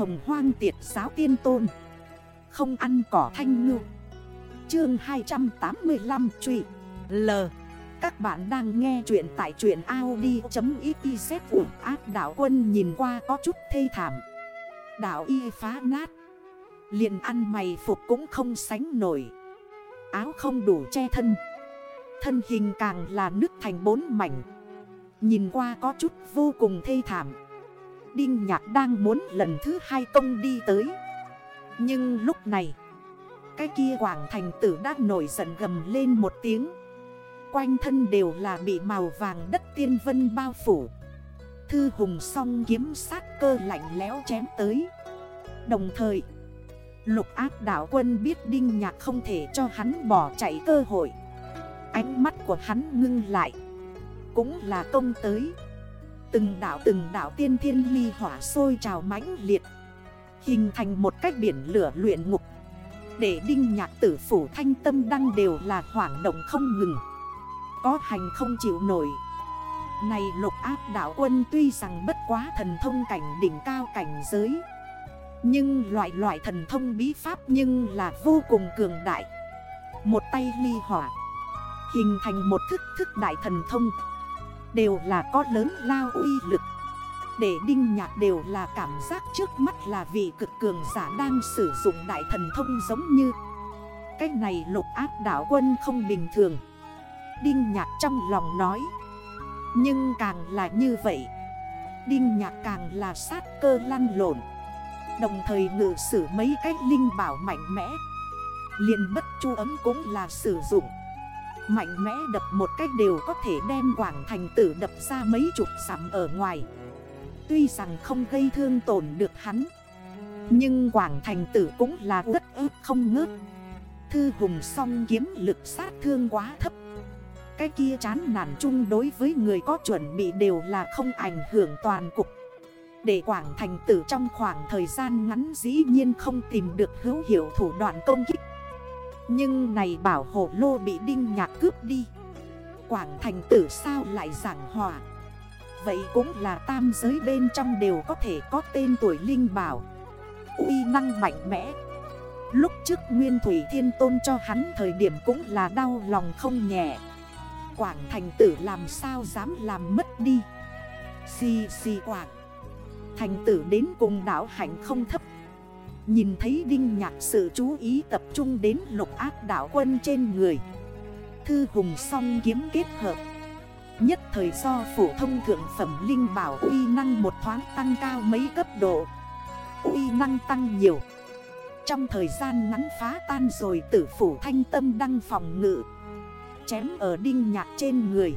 hồng hoang tiệt giáo tiên tôn. Không ăn cỏ thanh ngư. Chương 285 trụy L. Các bạn đang nghe chuyện tại chuyện Audi.xyz Ủa, ác đảo quân nhìn qua có chút thê thảm. Đảo y phá nát. Liền ăn mày phục cũng không sánh nổi. Áo không đủ che thân. Thân hình càng là nứt thành bốn mảnh. Nhìn qua có chút vô cùng thê thảm. Đinh nhạc đang muốn lần thứ hai công đi tới. Nhưng lúc này, Cái kia quảng thành tử đã nổi giận gầm lên một tiếng. Quanh thân đều là bị màu vàng đất tiên vân bao phủ. Thư hùng song kiếm sát cơ lạnh lẽo chém tới. Đồng thời, Lục ác đảo quân biết Đinh Nhạc không thể cho hắn bỏ chạy cơ hội. Ánh mắt của hắn ngưng lại. Cũng là công tới. Từng đảo từng đảo tiên thiên ly hỏa sôi trào mãnh liệt, Hình thành một cách biển lửa luyện ngục. Để đinh nhạc tử phủ thanh tâm đăng đều là hoảng động không ngừng, Có hành không chịu nổi. Này lục áp đảo quân tuy rằng bất quá thần thông cảnh đỉnh cao cảnh giới, Nhưng loại loại thần thông bí pháp nhưng là vô cùng cường đại. Một tay ly hỏa, Hình thành một thức thức đại thần thông. Đều là có lớn lao uy lực. Để đinh nhạc đều là cảm giác trước mắt là vị cực cường giả đang sử dụng đại thần thông giống như. Cách này lục ác đảo quân không bình thường. Đinh nhạc trong lòng nói. Nhưng càng là như vậy, Đinh nhạc càng là sát cơ lăn lộn. Đồng thời ngự sử mấy cách linh bảo mạnh mẽ. Liền bất chu ấm cũng là sử dụng. Mạnh mẽ đập một cách đều có thể đem quảng thành tử đập ra mấy chục sắm ở ngoài. Tuy rằng không gây thương tổn được hắn, Nhưng quảng thành tử cũng là rất ức không ngớt. Thư hùng song kiếm lực sát thương quá thấp. Cái kia chán nản chung đối với người có chuẩn bị đều là không ảnh hưởng toàn cục. Để quảng thành tử trong khoảng thời gian ngắn dĩ nhiên không tìm được hữu hiệu thủ đoạn công kích nhưng này bảo hộ lô bị đinh nhạc cướp đi. Quảng thành tử sao lại giảng hòa? Vậy cũng là tam giới bên trong đều có thể có tên tuổi linh bảo. Uy năng mạnh mẽ. Lúc trước Nguyên Thủy Thiên Tôn cho hắn thời điểm cũng là đau lòng không nhẹ. Quảng thành tử làm sao dám làm mất đi? Xì xì quảng. Thành tử đến cùng đảo hạnh không thấp. Nhìn thấy Đinh Nhạc sự chú ý tập trung đến lục ác đảo quân trên người. Thư hùng song kiếm kết hợp. Nhất thời do phổ thông thượng phẩm linh bảo uy năng một thoáng tăng cao mấy cấp độ. Uy năng tăng nhiều. Trong thời gian ngắn phá tan rồi tử phủ thanh tâm đăng phòng ngự. Chém ở đinh nhạc trên người.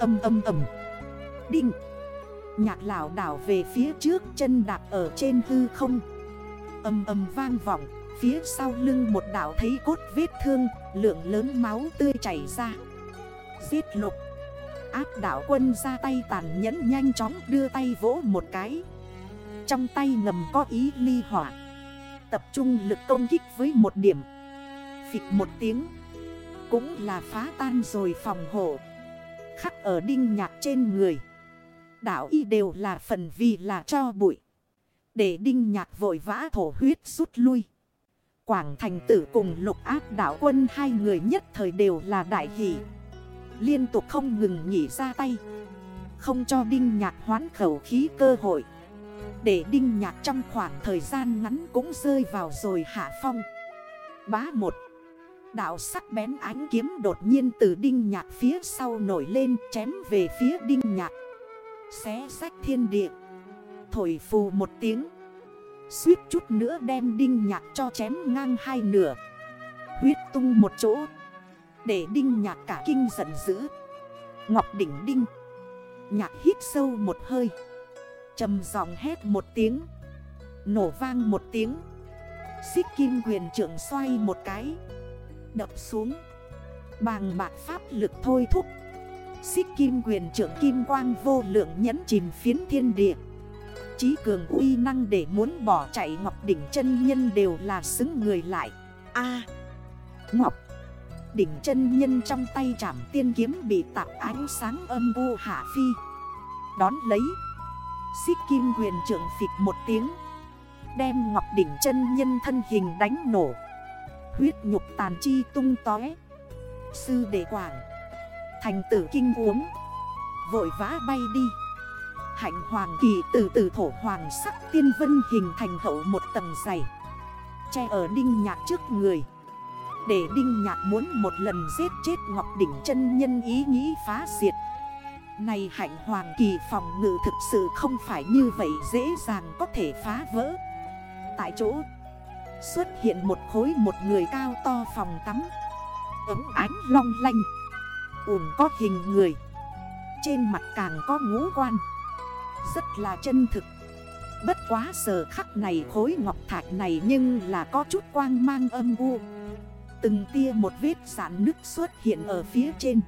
Âm âm âm. Đinh. Nhạc lão đảo về phía trước, chân đạp ở trên hư không. Âm âm vang vọng, Phía sau lưng một đảo thấy cốt vết thương, Lượng lớn máu tươi chảy ra. Giết lục. Áp đảo quân ra tay tàn nhẫn nhanh chóng đưa tay vỗ một cái. Trong tay ngầm có ý ly hỏa. Tập trung lực công kích với một điểm. Phịch một tiếng. Cũng là phá tan rồi phòng hộ. Khắc ở đinh nhạc trên người. Đảo y đều là phần vì là cho bụi để đinh nhạc vội vã thổ huyết rút lui. Quảng thành tử cùng lục áp đảo quân hai người nhất thời đều là đại hỷ. Liên tục không ngừng nhỉ ra tay. Không cho đinh nhạc hoán khẩu khí cơ hội. Để đinh nhạc trong khoảng thời gian ngắn cũng rơi vào rồi hạ phong. Bá một. Đạo sắc bén ánh kiếm đột nhiên từ đinh nhạc phía sau nổi lên chém về phía đinh nhạc. Xé sách thiên địa. Thổi phù một tiếng. Suýt chút nữa đem đinh nhạc cho chém ngang hai nửa. Huyết tung một chỗ. Để đinh nhạc cả kinh giận dữ. Ngọc đỉnh đinh. Nhạc hít sâu một hơi. Trầm giọng hét một tiếng. Nổ vang một tiếng. Xích kim quyền trưởng xoay một cái. Đập xuống. Bàng bạc pháp lực thôi thúc. Xích kim quyền trưởng kim quang vô lượng nhẫn chìm phiến thiên địa trí cường uy năng để muốn bỏ chạy Ngọc Đỉnh chân Nhân đều là xứng người lại. A. Ngọc Đỉnh chân Nhân trong tay chảm tiên kiếm bị tạp ánh sáng âm u hạ phi. Đón lấy, Xích kim quyền trưởng phịch một tiếng, Đem Ngọc Đỉnh chân nhân thân hình đánh nổ. Huyết nhục tàn chi tung tói Sư đệ quảng, Thành tử kinh uống, Vội vã bay đi. Hạnh hoàng kỳ từ từ thổ hoàng sắc tiên vân hình thành hậu một tầng dày. Che ở đinh nhạc trước người. Để đinh nhạc muốn một lần giết chết Ngọc Đỉnh chân nhân ý nghĩ phá diệt. Này hạnh hoàng kỳ phòng ngự thực sự không phải như vậy dễ dàng có thể phá vỡ. Tại chỗ, Xuất hiện một khối một người cao to phòng tắm. Ấm ánh long lanh. Uồn có hình người. Trên mặt càng có ngũ quan. Rất là chân thực. Bất quá giờ khắc này khối ngọc thạch này nhưng là có chút quang mang âm u. Từng tia một vết sản nứt xuất hiện ở phía trên.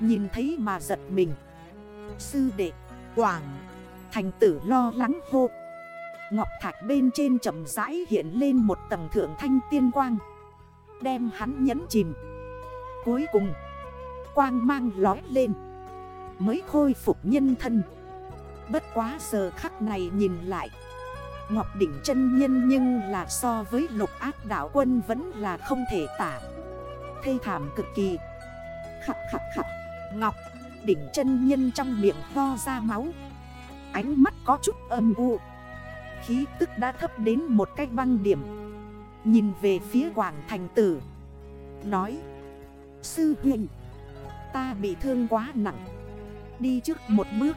Nhìn thấy mà giật mình. Sư đệ, quảng, thành tử lo lắng hô. Ngọc thạch bên trên chậm rãi hiện lên một tầng thượng thanh tiên quang. Đem hắn nhấn chìm. Cuối cùng Quang mang lói lên. Mới khôi phục nhân thân. Bất quá giờ khắc này nhìn lại. Ngọc đỉnh chân nhân nhưng là so với lục ác đảo quân vẫn là không thể tả. Thê thảm cực kỳ. Khắc khắc khắc. Ngọc đỉnh chân nhân trong miệng ho ra máu. Ánh mắt có chút âm u. Khí tức đã thấp đến một cách băng điểm. Nhìn về phía Quảng Thành Tử. Nói. Sư huynh, Ta bị thương quá nặng. Đi trước một bước.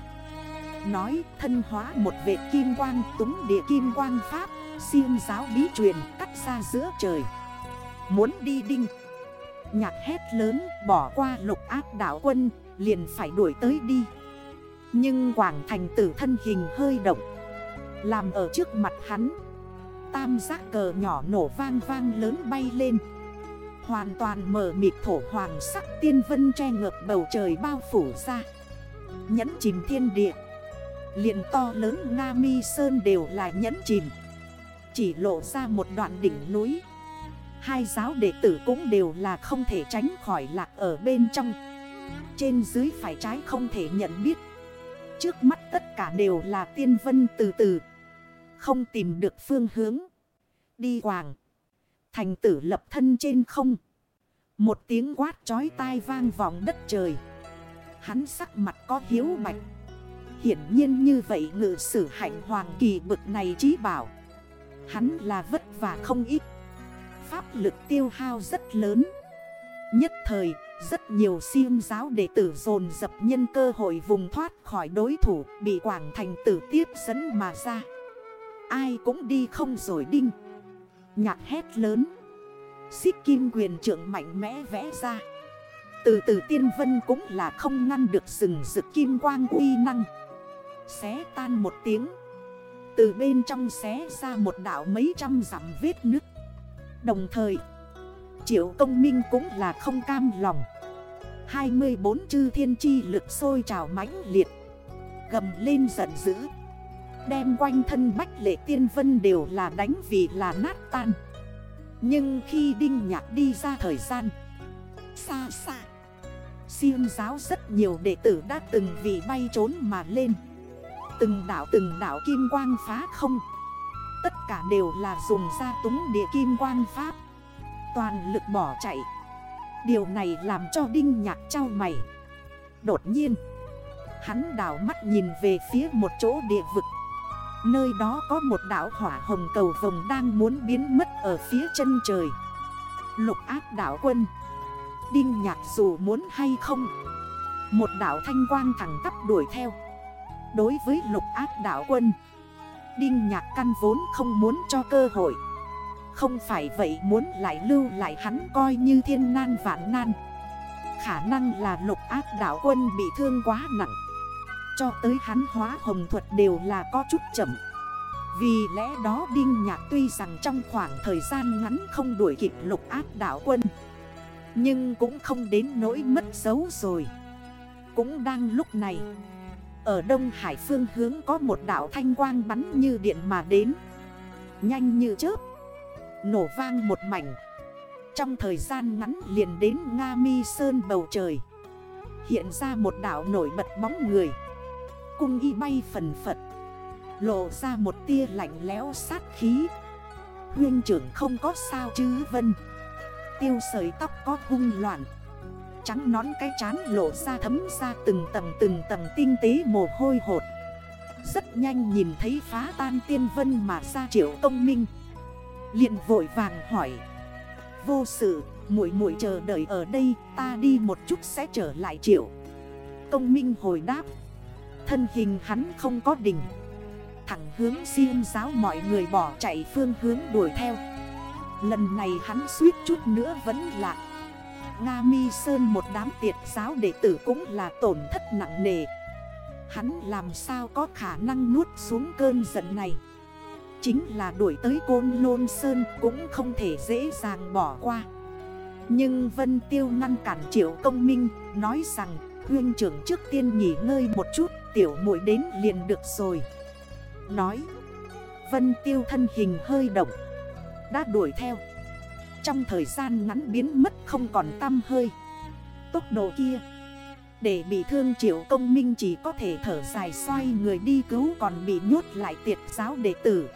Nói thân hóa một vệ kim quang, túng địa kim quang pháp Siêng giáo bí truyền cắt ra giữa trời. Muốn đi đinh. Nhạc hét lớn, bỏ qua lục ác đảo quân, Liền phải đuổi tới đi. Nhưng Quảng Thành tử thân hình hơi động. Làm ở trước mặt hắn. Tam giác cờ nhỏ nổ vang vang lớn bay lên. Hoàn toàn mở mịt thổ hoàng sắc tiên vân che ngợp bầu trời bao phủ ra. Nhẫn chìm thiên địa liền to lớn Nga Mi Sơn đều là nhẫn chìm. Chỉ lộ ra một đoạn đỉnh núi. Hai giáo đệ tử cũng đều là không thể tránh khỏi lạc ở bên trong. Trên dưới phải trái không thể nhận biết. Trước mắt tất cả đều là tiên vân từ từ. Không tìm được phương hướng. Đi hoàng Thành tử lập thân trên không. Một tiếng quát chói tai vang vọng đất trời. Hắn sắc mặt có hiếu bạch. Hiển nhiên như vậy ngự sử hạnh hoàng kỳ bực này trí bảo. Hắn là vất vả không ít. Pháp lực tiêu hao rất lớn. Nhất thời, rất nhiều siêng giáo đệ tử dồn dập nhân cơ hội vùng thoát khỏi đối thủ, Bị Quảng Thành tử tiếp dẫn mà ra. Ai cũng đi không rồi đinh. Nhạc hét lớn. Xích kim quyền trưởng mạnh mẽ vẽ ra. Từ từ tiên vân cũng là không ngăn được rừng rực kim quang uy năng. Xé tan một tiếng. Từ bên trong xé ra một đảo mấy trăm dặm vết nước Đồng thời, Triệu công minh cũng là không cam lòng. 24 chư thiên chi lực sôi trào mãnh liệt, Gầm lên giận dữ. Đem quanh thân bách lệ tiên vân đều là đánh vì là nát tan. Nhưng khi Đinh Nhạc đi ra thời gian, Xa xa Siêng giáo rất nhiều đệ tử đã từng vì bay trốn mà lên. Từng đảo từng đảo kim quang phá không. Tất cả đều là dùng ra túng địa kim quang pháp. Toàn lực bỏ chạy. Điều này làm cho Đinh Nhạc trao mày. Đột nhiên, Hắn đảo mắt nhìn về phía một chỗ địa vực. Nơi đó có một đảo hỏa hồng cầu vồng đang muốn biến mất ở phía chân trời. Lục ác đảo quân. Đinh nhạc dù muốn hay không, Một đảo thanh quang thẳng tắp đuổi theo. Đối với lục ác đảo quân. Đinh nhạc căn vốn không muốn cho cơ hội. Không phải vậy muốn lại lưu lại hắn coi như thiên nan vạn nan. Khả năng là lục ác đảo quân bị thương quá nặng. Cho tới hắn hóa hồng thuật đều là có chút chậm. Vì lẽ đó Đinh Nhạc tuy rằng trong khoảng thời gian ngắn không đuổi kịp lục ác đảo quân, Nhưng cũng không đến nỗi mất dấu rồi. Cũng đang lúc này ở Đông Hải phương hướng có một đảo thanh quang bắn như điện mà đến. Nhanh như chớp. Nổ vang một mảnh. Trong thời gian ngắn liền đến Nga Mi Sơn bầu trời. Hiện ra một đảo nổi bật bóng người. Cung y bay phần phật. Lộ ra một tia lạnh lẽo sát khí. Huyên trưởng không có sao chứ vân. Tiêu sợi tóc có hung loạn. Trắng nón cái chán lộ ra thấm ra từng tầng từng tầng tinh tế mồ hôi hột. Rất nhanh nhìn thấy phá tan tiên vân mà ra triệu công minh. Liền vội vàng hỏi. Vô sự, muội muội chờ đợi ở đây Ta đi một chút sẽ trở lại triệu. Công minh hồi đáp. Thân hình hắn không có đỉnh. Thẳng hướng siêng giáo mọi người bỏ chạy phương hướng đuổi theo. Lần này hắn suýt chút nữa vẫn lạc. Nga mi sơn một đám tiệt giáo đệ tử cũng là tổn thất nặng nề. Hắn làm sao có khả năng nuốt xuống cơn giận này? Chính là đuổi tới Côn Lôn Sơn cũng không thể dễ dàng bỏ qua. Nhưng Vân Tiêu ngăn cản Triệu Công Minh, Nói rằng huyên trưởng trước tiên nghỉ ngơi một chút, Tiểu muội đến liền được rồi. Nói, Vân Tiêu thân hình hơi động, Đã đuổi theo. Trong thời gian ngắn biến mất không còn tăm hơi. Tốc độ kia. Để bị thương triệu công minh chỉ có thể thở dài xoay người đi cứu còn bị nhốt lại tiệt giáo đệ tử.